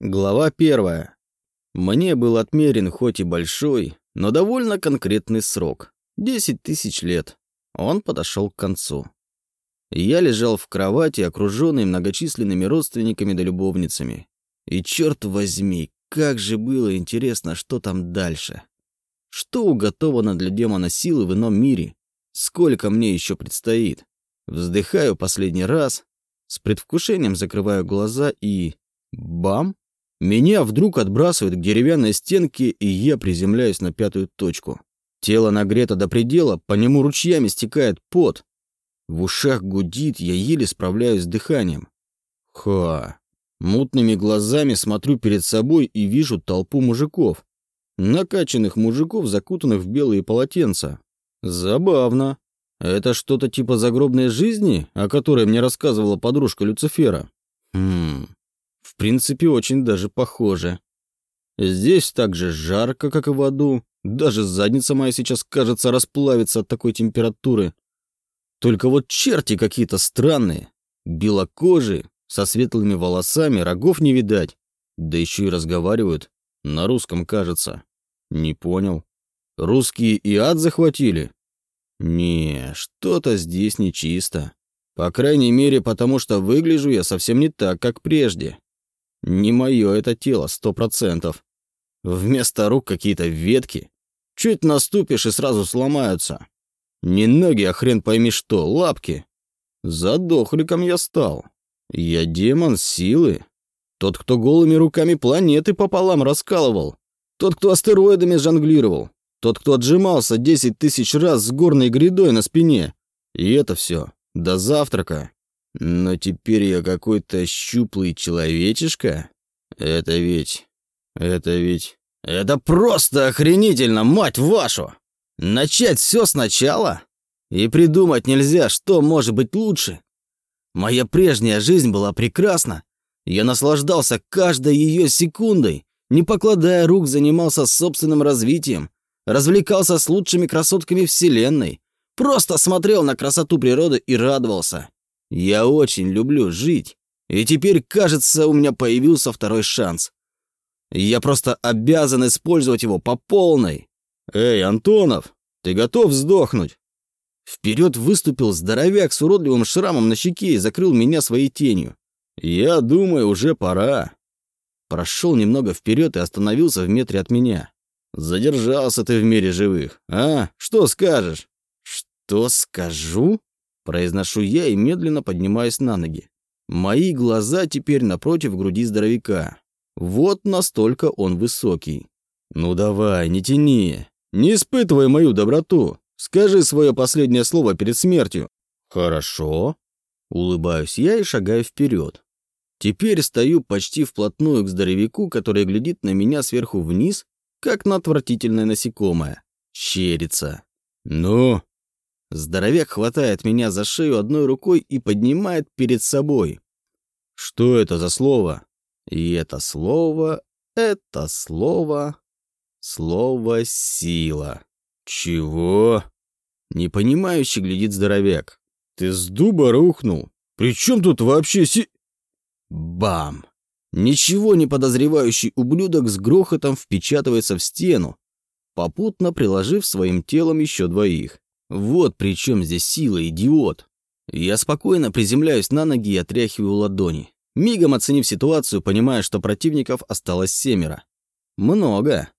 Глава первая. Мне был отмерен хоть и большой, но довольно конкретный срок. Десять тысяч лет. Он подошел к концу. Я лежал в кровати, окруженный многочисленными родственниками да любовницами. И черт возьми, как же было интересно, что там дальше. Что уготовано для демона силы в ином мире? Сколько мне еще предстоит? Вздыхаю последний раз, с предвкушением закрываю глаза и... Бам! Меня вдруг отбрасывает к деревянной стенке, и я приземляюсь на пятую точку. Тело нагрето до предела, по нему ручьями стекает пот. В ушах гудит, я еле справляюсь с дыханием. Ха. Мутными глазами смотрю перед собой и вижу толпу мужиков. Накачанных мужиков, закутанных в белые полотенца. Забавно. Это что-то типа загробной жизни, о которой мне рассказывала подружка Люцифера? Хм. В принципе, очень даже похоже. Здесь так же жарко, как и в аду. Даже задница моя сейчас, кажется, расплавится от такой температуры. Только вот черти какие-то странные. Белокожие, со светлыми волосами, рогов не видать. Да еще и разговаривают. На русском, кажется. Не понял. Русские и ад захватили? Не, что-то здесь нечисто. По крайней мере, потому что выгляжу я совсем не так, как прежде. Не мое это тело, сто процентов. Вместо рук какие-то ветки. Чуть наступишь и сразу сломаются. Не ноги, а хрен пойми что, лапки. Задохликом я стал. Я демон силы. Тот, кто голыми руками планеты пополам раскалывал. Тот, кто астероидами жонглировал. Тот, кто отжимался десять тысяч раз с горной грядой на спине. И это все до завтрака. Но теперь я какой-то щуплый человечишка? Это ведь... Это ведь... Это просто охренительно, мать вашу! Начать все сначала? И придумать нельзя, что может быть лучше. Моя прежняя жизнь была прекрасна. Я наслаждался каждой ее секундой, не покладая рук, занимался собственным развитием, развлекался с лучшими красотками Вселенной, просто смотрел на красоту природы и радовался. Я очень люблю жить, и теперь, кажется, у меня появился второй шанс. Я просто обязан использовать его по полной. Эй, Антонов, ты готов сдохнуть? Вперед выступил здоровяк с уродливым шрамом на щеке и закрыл меня своей тенью. Я думаю, уже пора. Прошел немного вперед и остановился в метре от меня. Задержался ты в мире живых. А, что скажешь? Что скажу? Произношу я и медленно поднимаюсь на ноги. Мои глаза теперь напротив груди здоровяка. Вот настолько он высокий. Ну давай, не тяни. Не испытывай мою доброту. Скажи свое последнее слово перед смертью. Хорошо. Улыбаюсь я и шагаю вперед. Теперь стою почти вплотную к здоровяку, который глядит на меня сверху вниз, как на отвратительное насекомое. Щерится. «Ну, Здоровяк хватает меня за шею одной рукой и поднимает перед собой. Что это за слово? И это слово, это слово, слово «сила». Чего? Непонимающе глядит здоровяк. Ты с дуба рухнул? При чем тут вообще си... Бам! Ничего не подозревающий ублюдок с грохотом впечатывается в стену, попутно приложив своим телом еще двоих. Вот при чем здесь сила, идиот. Я спокойно приземляюсь на ноги и отряхиваю ладони. Мигом оценив ситуацию, понимая, что противников осталось семеро. Много.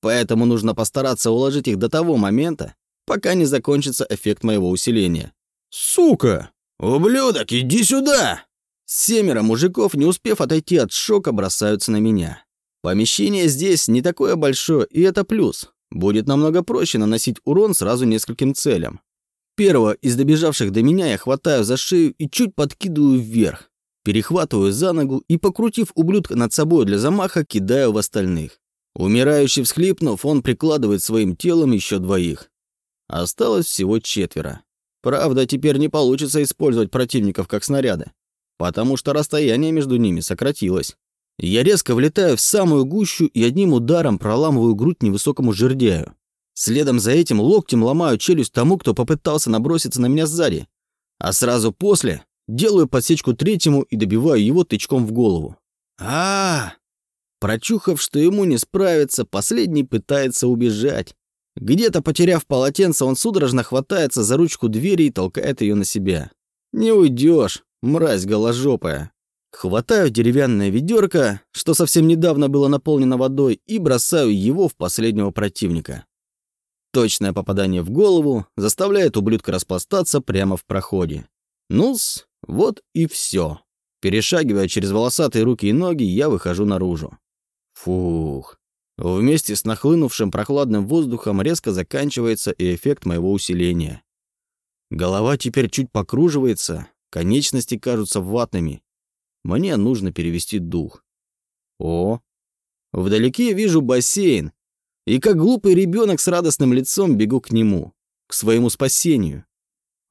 Поэтому нужно постараться уложить их до того момента, пока не закончится эффект моего усиления. «Сука! Ублюдок, иди сюда!» Семеро мужиков, не успев отойти от шока, бросаются на меня. Помещение здесь не такое большое, и это плюс. Будет намного проще наносить урон сразу нескольким целям. Первого из добежавших до меня я хватаю за шею и чуть подкидываю вверх. Перехватываю за ногу и, покрутив ублюдка над собой для замаха, кидаю в остальных. Умирающий всхлипнув, он прикладывает своим телом еще двоих. Осталось всего четверо. Правда, теперь не получится использовать противников как снаряды, потому что расстояние между ними сократилось. Я резко влетаю в самую гущу и одним ударом проламываю грудь невысокому жердяю. Следом за этим локтем ломаю челюсть тому, кто попытался наброситься на меня сзади. А сразу после делаю подсечку третьему и добиваю его тычком в голову. а, -а, -а Прочухав, что ему не справиться, последний пытается убежать. Где-то потеряв полотенце, он судорожно хватается за ручку двери и толкает ее на себя. «Не уйдешь, мразь голожопая!» Хватаю деревянное ведерко, что совсем недавно было наполнено водой, и бросаю его в последнего противника. Точное попадание в голову заставляет ублюдка распластаться прямо в проходе. Ну-с, вот и все. Перешагивая через волосатые руки и ноги, я выхожу наружу. Фух. Вместе с нахлынувшим прохладным воздухом резко заканчивается и эффект моего усиления. Голова теперь чуть покруживается, конечности кажутся ватными. Мне нужно перевести дух. О, вдалеке вижу бассейн, и как глупый ребенок с радостным лицом бегу к нему, к своему спасению.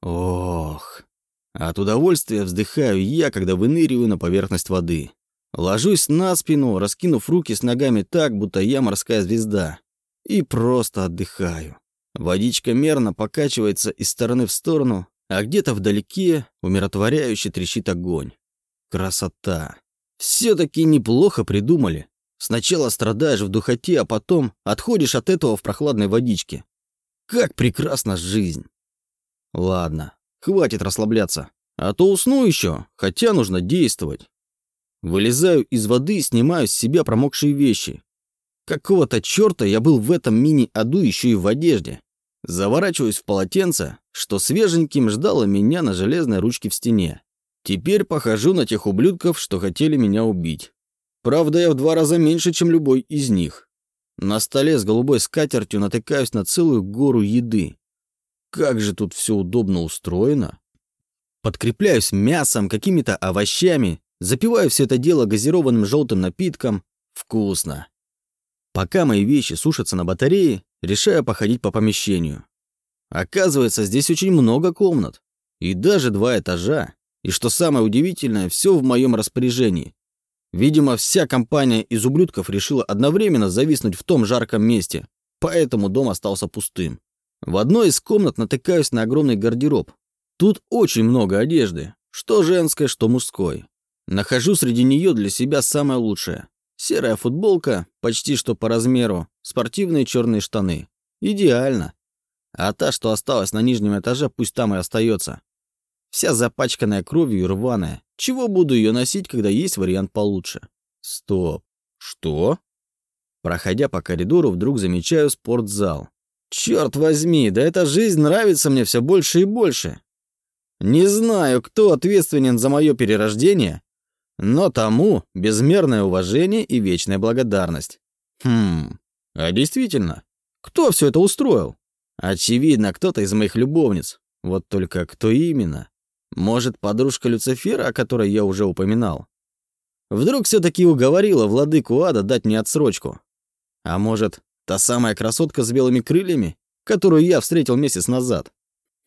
Ох, от удовольствия вздыхаю я, когда выныриваю на поверхность воды. Ложусь на спину, раскинув руки с ногами так, будто я морская звезда. И просто отдыхаю. Водичка мерно покачивается из стороны в сторону, а где-то вдалеке умиротворяюще трещит огонь. Красота. Все-таки неплохо придумали. Сначала страдаешь в духоте, а потом отходишь от этого в прохладной водичке. Как прекрасна жизнь. Ладно, хватит расслабляться. А то усну еще, хотя нужно действовать. Вылезаю из воды и снимаю с себя промокшие вещи. Какого-то черта я был в этом мини-аду еще и в одежде. Заворачиваюсь в полотенце, что свеженьким ждало меня на железной ручке в стене. Теперь похожу на тех ублюдков, что хотели меня убить. Правда, я в два раза меньше, чем любой из них. На столе с голубой скатертью натыкаюсь на целую гору еды. Как же тут все удобно устроено. Подкрепляюсь мясом, какими-то овощами, Запиваю все это дело газированным желтым напитком. Вкусно. Пока мои вещи сушатся на батарее, решаю походить по помещению. Оказывается, здесь очень много комнат. И даже два этажа. И что самое удивительное, все в моем распоряжении. Видимо, вся компания из ублюдков решила одновременно зависнуть в том жарком месте, поэтому дом остался пустым. В одной из комнат натыкаюсь на огромный гардероб. Тут очень много одежды, что женской, что мужской. Нахожу среди нее для себя самое лучшее. Серая футболка, почти что по размеру, спортивные черные штаны. Идеально. А та, что осталась на нижнем этаже, пусть там и остается. Вся запачканная кровью и рваная. Чего буду ее носить, когда есть вариант получше? Стоп. Что? Проходя по коридору, вдруг замечаю спортзал. Черт возьми, да эта жизнь нравится мне все больше и больше. Не знаю, кто ответственен за мое перерождение, но тому безмерное уважение и вечная благодарность. Хм, а действительно, кто все это устроил? Очевидно, кто-то из моих любовниц. Вот только кто именно? Может, подружка Люцифера, о которой я уже упоминал? Вдруг все-таки уговорила владыку ада дать мне отсрочку? А может, та самая красотка с белыми крыльями, которую я встретил месяц назад?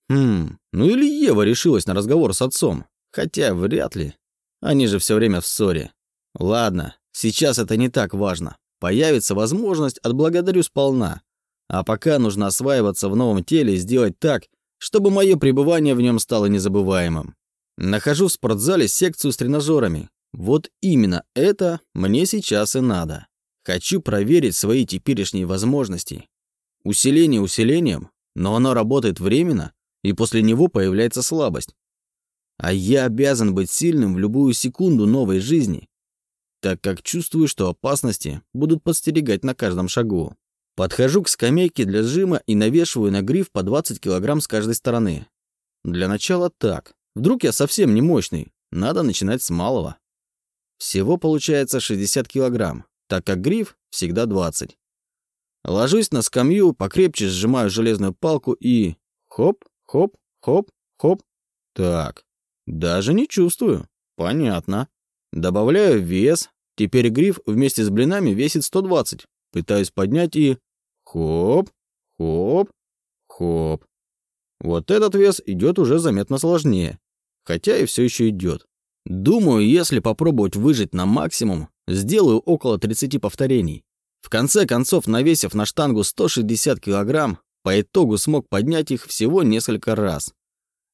Хм, ну или Ева решилась на разговор с отцом. Хотя вряд ли. Они же все время в ссоре. Ладно, сейчас это не так важно. Появится возможность, отблагодарю сполна. А пока нужно осваиваться в новом теле и сделать так, чтобы мое пребывание в нем стало незабываемым. Нахожу в спортзале секцию с тренажерами. Вот именно это мне сейчас и надо. Хочу проверить свои теперешние возможности. Усиление усилением, но оно работает временно, и после него появляется слабость. А я обязан быть сильным в любую секунду новой жизни, так как чувствую, что опасности будут подстерегать на каждом шагу. Подхожу к скамейке для сжима и навешиваю на гриф по 20 килограмм с каждой стороны. Для начала так. Вдруг я совсем не мощный, надо начинать с малого. Всего получается 60 килограмм, так как гриф всегда 20. Ложусь на скамью, покрепче сжимаю железную палку и... Хоп, хоп, хоп, хоп. Так, даже не чувствую. Понятно. Добавляю вес. Теперь гриф вместе с блинами весит 120. Пытаюсь поднять и... Хоп, хоп, хоп. Вот этот вес идет уже заметно сложнее. Хотя и все еще идет. Думаю, если попробовать выжить на максимум, сделаю около 30 повторений. В конце концов, навесив на штангу 160 килограмм, по итогу смог поднять их всего несколько раз.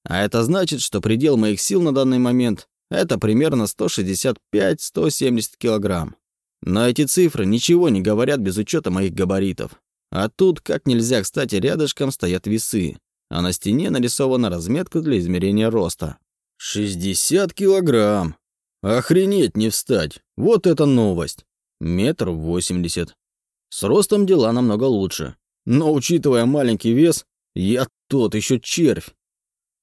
А это значит, что предел моих сил на данный момент – это примерно 165-170 килограмм. Но эти цифры ничего не говорят без учета моих габаритов. А тут, как нельзя кстати, рядышком стоят весы, а на стене нарисована разметка для измерения роста. 60 килограмм. Охренеть не встать. Вот это новость. Метр восемьдесят. С ростом дела намного лучше. Но, учитывая маленький вес, я тот еще червь.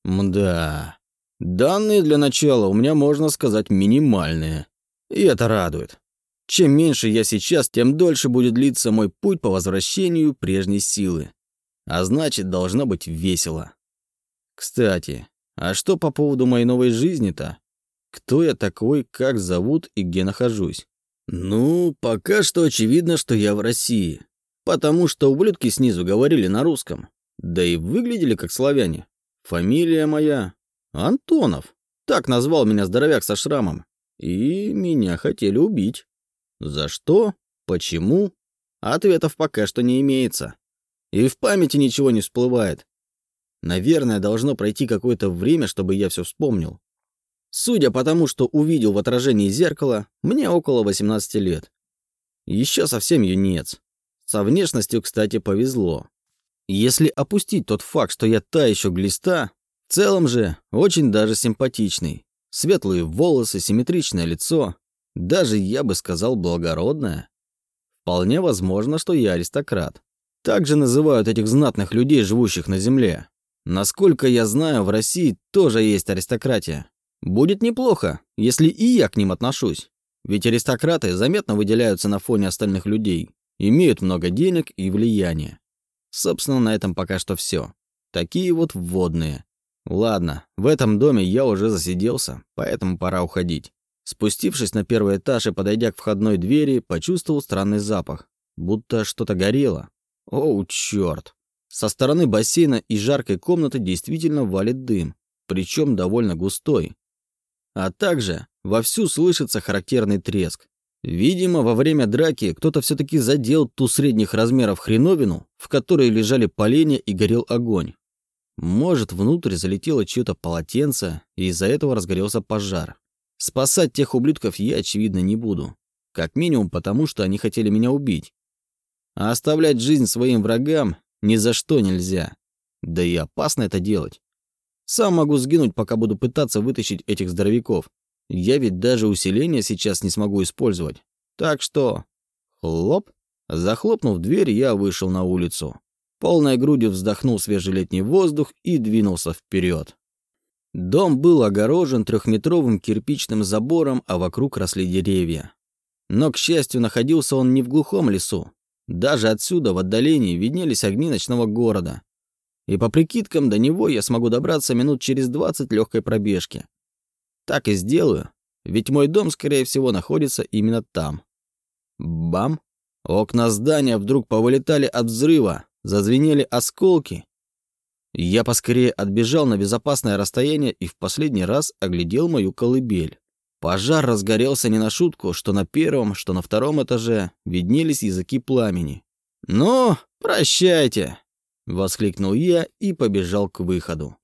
Мда. Данные для начала у меня, можно сказать, минимальные. И это радует. Чем меньше я сейчас, тем дольше будет длиться мой путь по возвращению прежней силы. А значит, должно быть весело. Кстати, а что по поводу моей новой жизни-то? Кто я такой, как зовут и где нахожусь? Ну, пока что очевидно, что я в России. Потому что ублюдки снизу говорили на русском. Да и выглядели как славяне. Фамилия моя Антонов. Так назвал меня здоровяк со шрамом. И меня хотели убить. За что? Почему? Ответов пока что не имеется. И в памяти ничего не всплывает. Наверное, должно пройти какое-то время, чтобы я все вспомнил. Судя по тому, что увидел в отражении зеркала, мне около 18 лет. Еще совсем юнец. Со внешностью, кстати, повезло. Если опустить тот факт, что я та еще глиста, в целом же очень даже симпатичный. Светлые волосы, симметричное лицо, даже, я бы сказал, благородное. Вполне возможно, что я аристократ. Также называют этих знатных людей, живущих на земле. Насколько я знаю, в России тоже есть аристократия. Будет неплохо, если и я к ним отношусь. Ведь аристократы заметно выделяются на фоне остальных людей, имеют много денег и влияния. Собственно, на этом пока что все. Такие вот вводные. Ладно, в этом доме я уже засиделся, поэтому пора уходить. Спустившись на первый этаж и подойдя к входной двери, почувствовал странный запах, будто что-то горело. Оу, черт! Со стороны бассейна и жаркой комнаты действительно валит дым, причем довольно густой. А также вовсю слышится характерный треск. Видимо, во время драки кто-то все-таки задел ту средних размеров хреновину, в которой лежали поленья и горел огонь. Может, внутрь залетело чье-то полотенце, и из-за этого разгорелся пожар. Спасать тех ублюдков я, очевидно, не буду. Как минимум потому, что они хотели меня убить. А оставлять жизнь своим врагам ни за что нельзя. Да и опасно это делать. Сам могу сгинуть, пока буду пытаться вытащить этих здоровяков. Я ведь даже усиление сейчас не смогу использовать. Так что... Хлоп. Захлопнув дверь, я вышел на улицу. Полной грудью вздохнул свежий летний воздух и двинулся вперед. Дом был огорожен трехметровым кирпичным забором, а вокруг росли деревья. Но, к счастью, находился он не в глухом лесу. Даже отсюда, в отдалении, виднелись огни ночного города. И по прикидкам до него я смогу добраться минут через 20 легкой пробежки. Так и сделаю, ведь мой дом, скорее всего, находится именно там. Бам! Окна здания вдруг повылетали от взрыва, зазвенели осколки. Я поскорее отбежал на безопасное расстояние и в последний раз оглядел мою колыбель. Пожар разгорелся не на шутку, что на первом, что на втором этаже виднелись языки пламени. «Ну, прощайте!» — воскликнул я и побежал к выходу.